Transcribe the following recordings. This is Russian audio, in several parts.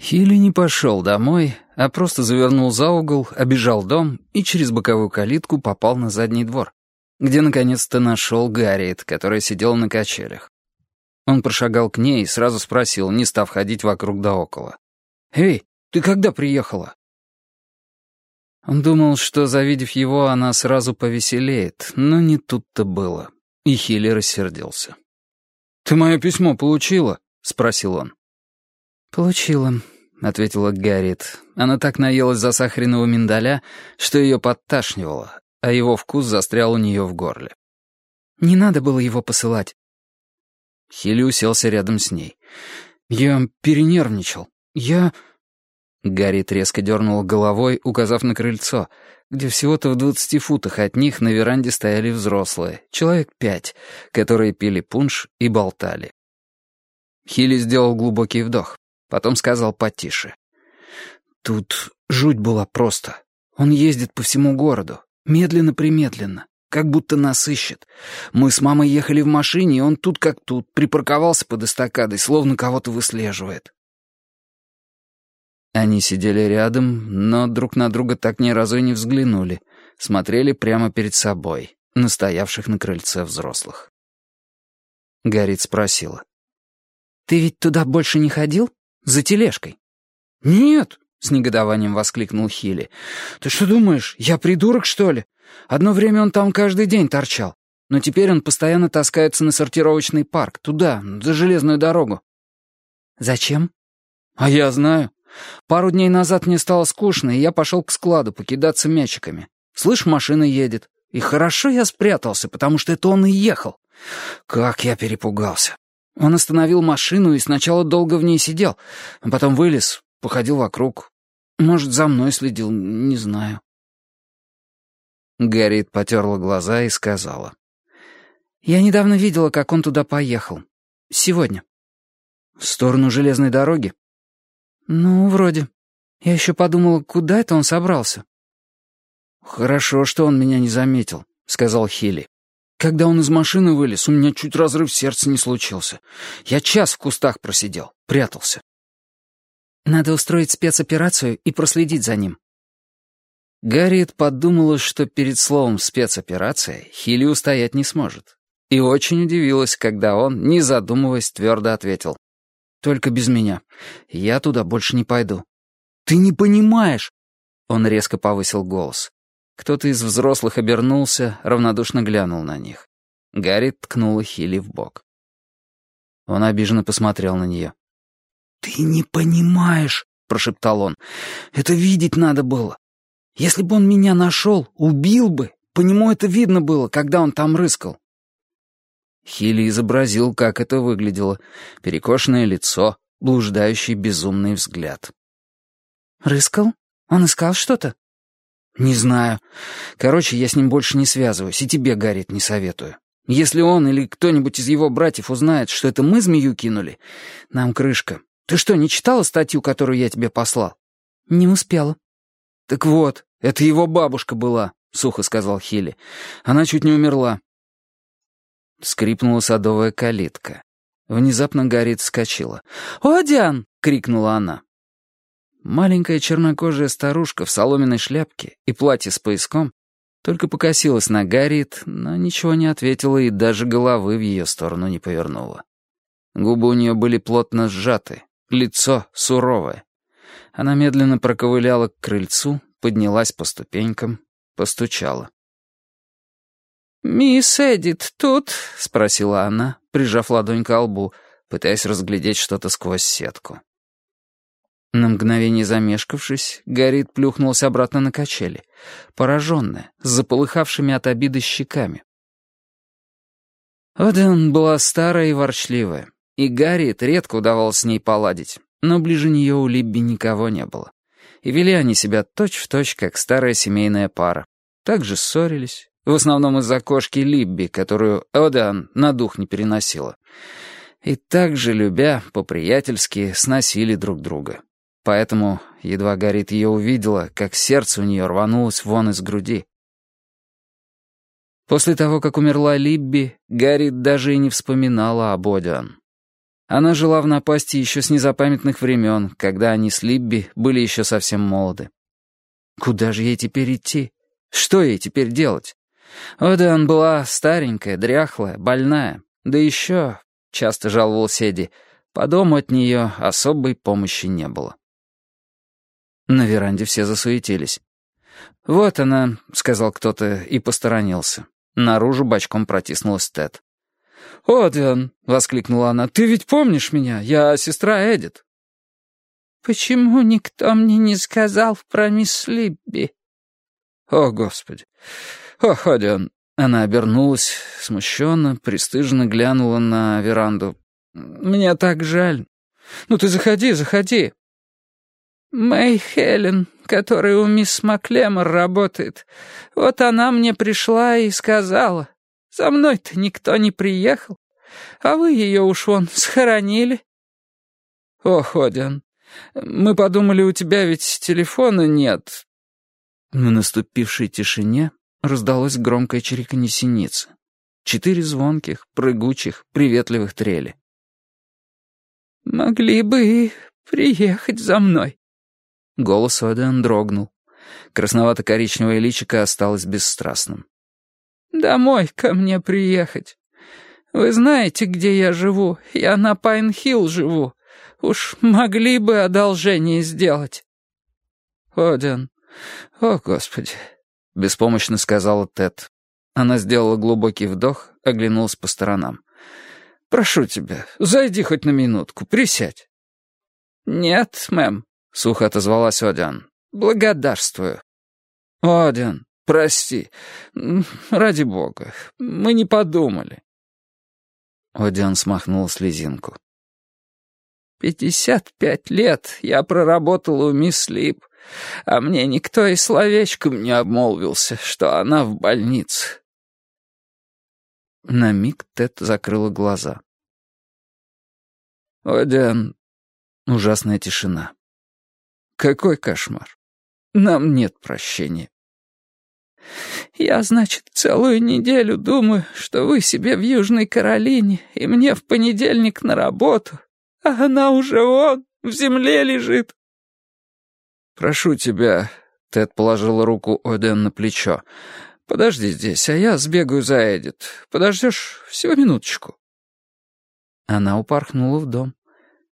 Хилли не пошел домой, а просто завернул за угол, обежал дом и через боковую калитку попал на задний двор, где наконец-то нашел Гарриет, которая сидела на качелях. Он прошагал к ней и сразу спросил, не став ходить вокруг да около. «Эй, ты когда приехала?» Он думал, что, завидев его, она сразу повеселеет, но не тут-то было. И Хилли рассердился. «Ты мое письмо получила?» — спросил он. «Получила», — ответила Гарриет. Она так наелась засахаренного миндаля, что ее подташнивало, а его вкус застрял у нее в горле. «Не надо было его посылать». Хилли уселся рядом с ней. «Я перенервничал. Я...» Гарриет резко дернула головой, указав на крыльцо, где всего-то в двадцати футах от них на веранде стояли взрослые, человек пять, которые пили пунш и болтали. Хилли сделал глубокий вдох. Потом сказал потише. «Тут жуть была просто. Он ездит по всему городу. Медленно-примедленно. Как будто нас ищет. Мы с мамой ехали в машине, и он тут как тут, припарковался под эстакадой, словно кого-то выслеживает». Они сидели рядом, но друг на друга так ни разу и не взглянули. Смотрели прямо перед собой, настоявших на крыльце взрослых. Гарит спросила. «Ты ведь туда больше не ходил?» За тележкой». «Нет», — с негодованием воскликнул Хилли. «Ты что думаешь, я придурок, что ли? Одно время он там каждый день торчал, но теперь он постоянно таскается на сортировочный парк, туда, за железную дорогу». «Зачем?» «А я знаю. Пару дней назад мне стало скучно, и я пошел к складу покидаться мячиками. Слышь, машина едет. И хорошо я спрятался, потому что это он и ехал. Как я перепугался. Он остановил машину и сначала долго в ней сидел, а потом вылез, походил вокруг. Может, за мной следил, не знаю. Гарриет потерла глаза и сказала. «Я недавно видела, как он туда поехал. Сегодня». «В сторону железной дороги?» «Ну, вроде. Я еще подумала, куда это он собрался». «Хорошо, что он меня не заметил», — сказал Хилли. Когда он из машины вылез, у меня чуть разрыв сердца не случился. Я час в кустах просидел, прятался. Надо устроить спецоперацию и проследить за ним. Гарриет подумала, что перед словом «спецоперация» Хилли устоять не сможет. И очень удивилась, когда он, не задумываясь, твердо ответил. «Только без меня. Я туда больше не пойду». «Ты не понимаешь!» Он резко повысил голос. Кто-то из взрослых обернулся, равнодушно глянул на них. Гарри ткнула Хилли в бок. Он обиженно посмотрел на нее. «Ты не понимаешь», — прошептал он. «Это видеть надо было. Если бы он меня нашел, убил бы. По нему это видно было, когда он там рыскал». Хилли изобразил, как это выглядело. Перекошенное лицо, блуждающий безумный взгляд. «Рыскал? Он искал что-то?» «Не знаю. Короче, я с ним больше не связываюсь, и тебе, Гаррит, не советую. Если он или кто-нибудь из его братьев узнает, что это мы змею кинули, нам крышка. Ты что, не читала статью, которую я тебе послал?» «Не успела». «Так вот, это его бабушка была», — сухо сказал Хилли. «Она чуть не умерла». Скрипнула садовая калитка. Внезапно Гаррит вскочила. «О, Диан!» — крикнула она. Маленькая чернокожая старушка в соломенной шляпке и платье с пояском только покосилась на Гарриет, но ничего не ответила и даже головы в ее сторону не повернула. Губы у нее были плотно сжаты, лицо суровое. Она медленно проковыляла к крыльцу, поднялась по ступенькам, постучала. «Мисс Эдит тут?» — спросила она, прижав ладонь к лбу, пытаясь разглядеть что-то сквозь сетку. На мгновение замешкавшись, Гарит плюхнулся обратно на качели, пораженная, с заполыхавшими от обиды щеками. Оден была старая и ворчливая, и Гарриет редко удавалось с ней поладить, но ближе нее у Либби никого не было. И вели они себя точь-в-точь, точь, как старая семейная пара. Также ссорились, в основном из-за кошки Либби, которую Одан на дух не переносила. И также, любя, по-приятельски сносили друг друга. Поэтому, едва горит ее увидела, как сердце у нее рванулось вон из груди. После того, как умерла Либби, Гаррит даже и не вспоминала об Одиан. Она жила в напасти еще с незапамятных времен, когда они с Либби были еще совсем молоды. Куда же ей теперь идти? Что ей теперь делать? Одеан была старенькая, дряхлая, больная. Да еще, часто жаловался Эдди, по дому от нее особой помощи не было. На веранде все засуетились. «Вот она», — сказал кто-то и посторонился. Наружу бочком протиснулась Тед. «Одиан!» — воскликнула она. «Ты ведь помнишь меня? Я сестра Эдит». «Почему никто мне не сказал про мисс Либби?» «О, Господи! Ох, Одиан!» Она обернулась, смущенно, пристыженно глянула на веранду. «Мне так жаль. Ну ты заходи, заходи». «Мэй Хелен, которая у мисс Маклемор работает, вот она мне пришла и сказала, за мной-то никто не приехал, а вы ее уж вон схоронили». «О, Ходян, мы подумали, у тебя ведь телефона нет». На наступившей тишине раздалось громкое чириканье синицы. Четыре звонких, прыгучих, приветливых трели. «Могли бы и приехать за мной». Голос Оден дрогнул. Красновато-коричневое личико осталось бесстрастным. «Домой ко мне приехать. Вы знаете, где я живу? Я на Пайн-Хилл живу. Уж могли бы одолжение сделать». «Оден, о, Господи!» — беспомощно сказала Тед. Она сделала глубокий вдох, оглянулась по сторонам. «Прошу тебя, зайди хоть на минутку, присядь». «Нет, мэм», — сухо отозвалась Одиан. «Благодарствую». «Одиан, прости. Ради бога. Мы не подумали». Одиан смахнул слезинку. «Пятьдесят пять лет я проработал у мисс Лип, а мне никто и словечком не обмолвился, что она в больнице». На миг Тед закрыла глаза. «Одиан...» Ужасная тишина. Какой кошмар. Нам нет прощения. «Я, значит, целую неделю думаю, что вы себе в Южной Каролине, и мне в понедельник на работу, а она уже вон, в земле лежит». «Прошу тебя», — Тед положила руку Оден на плечо, «подожди здесь, а я сбегаю за Эдит. Подождешь всего минуточку». Она упорхнула в дом.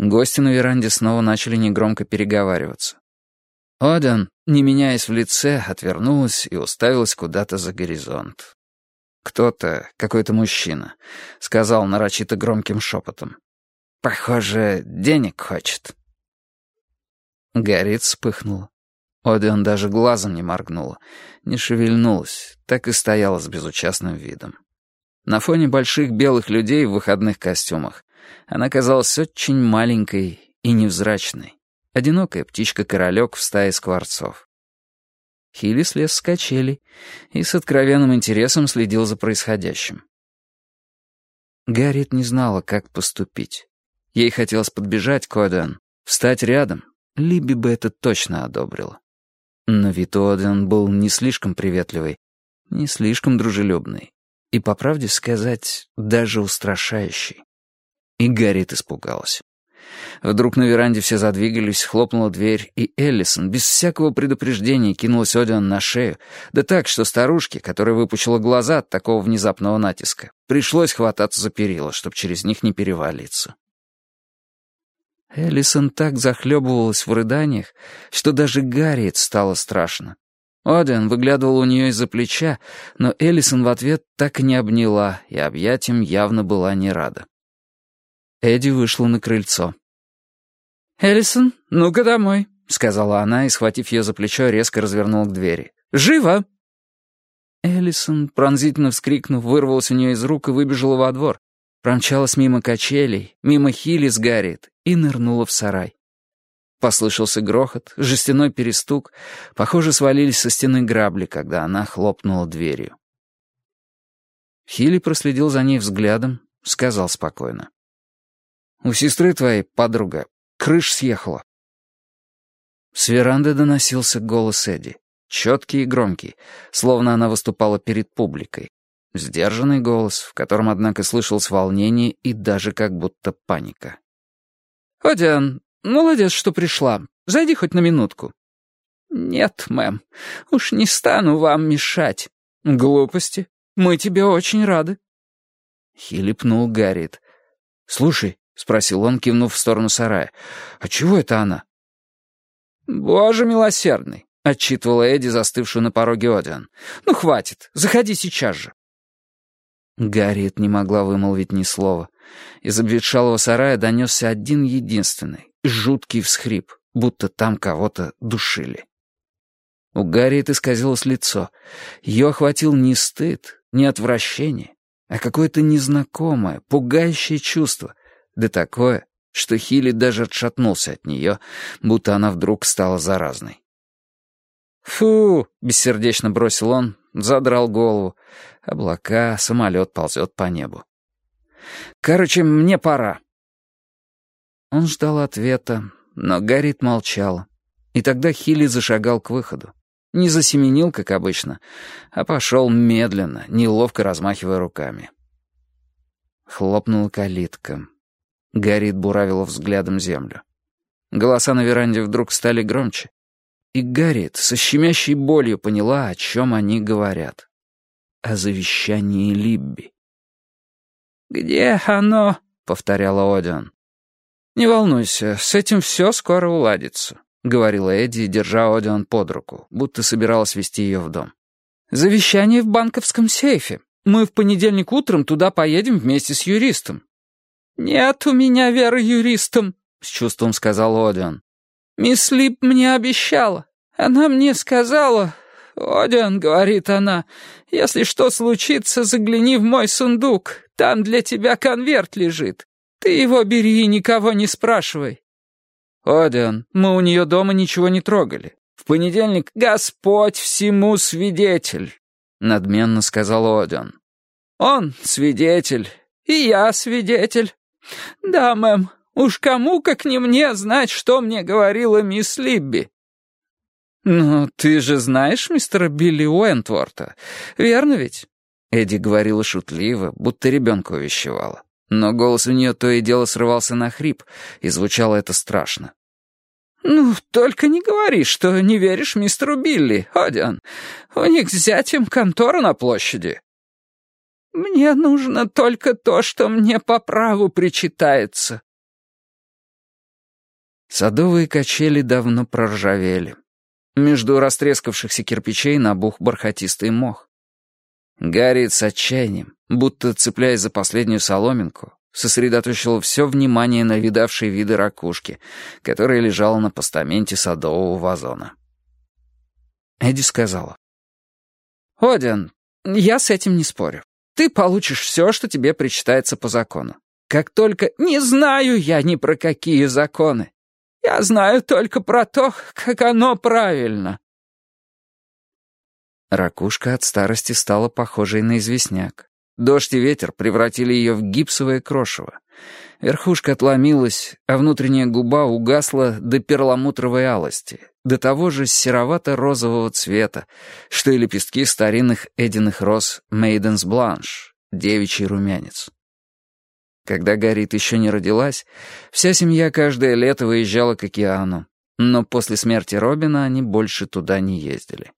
Гости на веранде снова начали негромко переговариваться. Оден, не меняясь в лице, отвернулась и уставилась куда-то за горизонт. Кто-то, какой-то мужчина, сказал нарочито громким шепотом. «Похоже, денег хочет». Горит вспыхнула. Одион даже глазом не моргнула, не шевельнулась, так и стояла с безучастным видом. На фоне больших белых людей в выходных костюмах она казалась очень маленькой и невзрачной. Одинокая птичка-королек в стае скворцов. Хилли слез с качелей и с откровенным интересом следил за происходящим. Гарриет не знала, как поступить. Ей хотелось подбежать к Оден, встать рядом. Либи бы это точно одобрила. Но вид Оден был не слишком приветливый, не слишком дружелюбный и, по правде сказать, даже устрашающий. И Гарриет испугалась. Вдруг на веранде все задвигались, хлопнула дверь, и Эллисон без всякого предупреждения кинулась Одиан на шею, да так, что старушке, которая выпучила глаза от такого внезапного натиска, пришлось хвататься за перила, чтобы через них не перевалиться. Эллисон так захлебывалась в рыданиях, что даже Гарриет стало страшно. Одиан выглядывал у нее из-за плеча, но Эллисон в ответ так и не обняла, и объятием явно была не рада. Эдди вышла на крыльцо. «Эллисон, ну-ка домой», — сказала она и, схватив ее за плечо, резко развернула к двери. «Живо!» Эллисон, пронзительно вскрикнув, вырвалась у нее из рук и выбежала во двор. Промчалась мимо качелей, мимо Хилли с Гарриет и нырнула в сарай. Послышался грохот, жестяной перестук. Похоже, свалились со стены грабли, когда она хлопнула дверью. Хилли проследил за ней взглядом, сказал спокойно. У сестры твоей, подруга, крыш съехала». С веранды доносился голос Эдди, четкий и громкий, словно она выступала перед публикой. Сдержанный голос, в котором, однако, слышалось волнение и даже как будто паника. «Одиан, молодец, что пришла. Зайди хоть на минутку». «Нет, мэм, уж не стану вам мешать». «Глупости. Мы тебе очень рады». Хилли пнул Гарриет. «Слушай», — спросил он, кивнув в сторону сарая, — «а чего это она?» «Боже милосердный», — отчитывала Эдди, застывшую на пороге Одиан. «Ну, хватит, заходи сейчас же». Гарриет не могла вымолвить ни слова. Из обветшалого сарая донесся один единственный, жуткий всхрип, будто там кого-то душили. У Гарриет исказилось лицо. Ее охватил не стыд, не отвращение, а какое-то незнакомое, пугающее чувство, да такое, что Хилли даже отшатнулся от нее, будто она вдруг стала заразной. «Фу!» — бессердечно бросил он, задрал голову. Облака, самолет ползет по небу. «Короче, мне пора». Он ждал ответа, но Гаррит молчал. И тогда Хилли зашагал к выходу. Не засеменил, как обычно, а пошел медленно, неловко размахивая руками. Хлопнула калитка. Гаррит буравила взглядом землю. Голоса на веранде вдруг стали громче. И Гарриет со щемящей болью поняла, о чем они говорят. О завещании Либби. «Где оно?» — повторяла Одион. «Не волнуйся, с этим все скоро уладится», — говорила Эдди, держа Одион под руку, будто собиралась вести ее в дом. «Завещание в банковском сейфе. Мы в понедельник утром туда поедем вместе с юристом». «Нет у меня веры юристам», — с чувством сказал Одион. «Мисс Лип мне обещала. Она мне сказала... «Одион», — говорит она, — «если что случится, загляни в мой сундук. Там для тебя конверт лежит. Ты его бери и никого не спрашивай». «Одион, мы у нее дома ничего не трогали. В понедельник Господь всему свидетель», — надменно сказал Одион. «Он свидетель, и я свидетель. Да, мэм, уж кому, как не мне, знать, что мне говорила мисс Либби». «Ну, ты же знаешь мистера Билли Уэнтворта, верно ведь?» Эдди говорила шутливо, будто ребенка увещевала. Но голос у нее то и дело срывался на хрип, и звучало это страшно. «Ну, только не говори, что не веришь мистеру Билли, Одиан. У них с зятем контора на площади». «Мне нужно только то, что мне по праву причитается». Садовые качели давно проржавели. Между растрескавшихся кирпичей набух бархатистый мох. Гарри с отчаянием, будто цепляясь за последнюю соломинку, сосредоточил все внимание на видавшей виды ракушки, которая лежала на постаменте садового вазона. Эдди сказала. «Одиан, я с этим не спорю. Ты получишь все, что тебе причитается по закону. Как только... Не знаю я ни про какие законы. Я знаю только про то, как оно правильно». Ракушка от старости стала похожей на известняк. Дождь и ветер превратили ее в гипсовое крошево. Верхушка отломилась, а внутренняя губа угасла до перламутровой алости, до того же серовато-розового цвета, что и лепестки старинных эдиных роз «Мейденс Бланш» — девичий румянец. Когда Гарит еще не родилась, вся семья каждое лето выезжала к океану, но после смерти Робина они больше туда не ездили.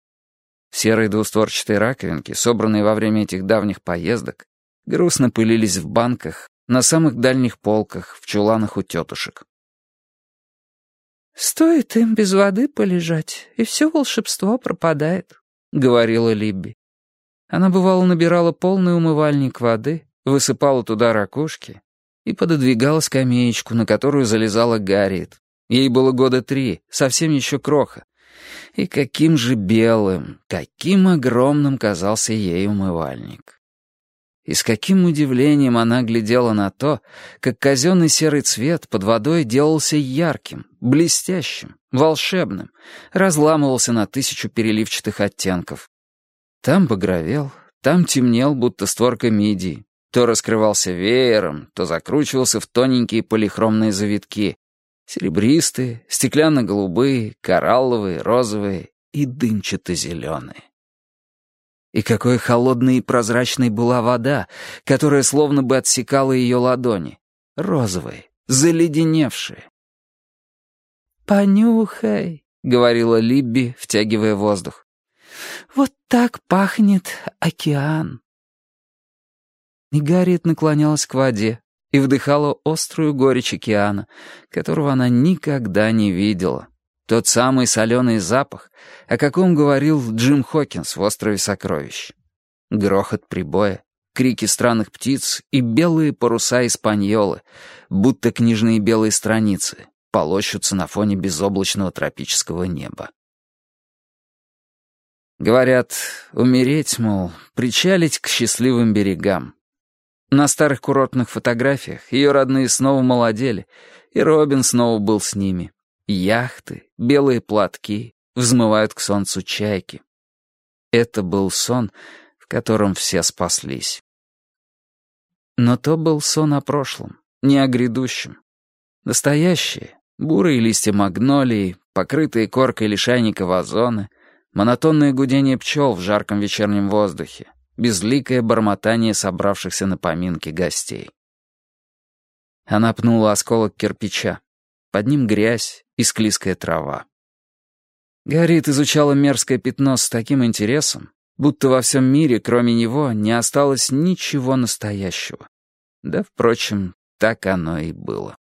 Серые двустворчатые раковинки, собранные во время этих давних поездок, грустно пылились в банках, на самых дальних полках, в чуланах у тетушек. «Стоит им без воды полежать, и все волшебство пропадает», — говорила Либби. Она, бывало, набирала полный умывальник воды, высыпала туда ракушки и пододвигала скамеечку, на которую залезала Гарриет. Ей было года три, совсем еще кроха. И каким же белым, каким огромным казался ей умывальник. И с каким удивлением она глядела на то, как казенный серый цвет под водой делался ярким, блестящим, волшебным, разламывался на тысячу переливчатых оттенков. Там багровел, там темнел, будто створка мидии, то раскрывался веером, то закручивался в тоненькие полихромные завитки. Серебристые, стеклянно-голубые, коралловые, розовые и дымчато-зеленые. И какой холодной и прозрачной была вода, которая словно бы отсекала ее ладони. Розовые, заледеневшие, понюхай», — говорила Либби, втягивая воздух. «Вот так пахнет океан». И Гарриет наклонялась к воде и вдыхала острую горечь океана, которого она никогда не видела. Тот самый соленый запах, о каком говорил Джим Хокинс в «Острове сокровищ». Грохот прибоя, крики странных птиц и белые паруса испаньолы, будто книжные белые страницы, полощутся на фоне безоблачного тропического неба. Говорят, умереть, мол, причалить к счастливым берегам. На старых курортных фотографиях ее родные снова молодели, и Робин снова был с ними. Яхты, белые платки, взмывают к солнцу чайки. Это был сон, в котором все спаслись. Но то был сон о прошлом, не о грядущем. Настоящее, бурые листья магнолии, покрытые коркой лишайника вазоны, монотонное гудение пчел в жарком вечернем воздухе, безликое бормотание собравшихся на поминки гостей. Она пнула осколок кирпича. Под ним грязь и склизкая трава. Гарриет изучала мерзкое пятно с таким интересом, будто во всем мире, кроме него, не осталось ничего настоящего. Да, впрочем, так оно и было.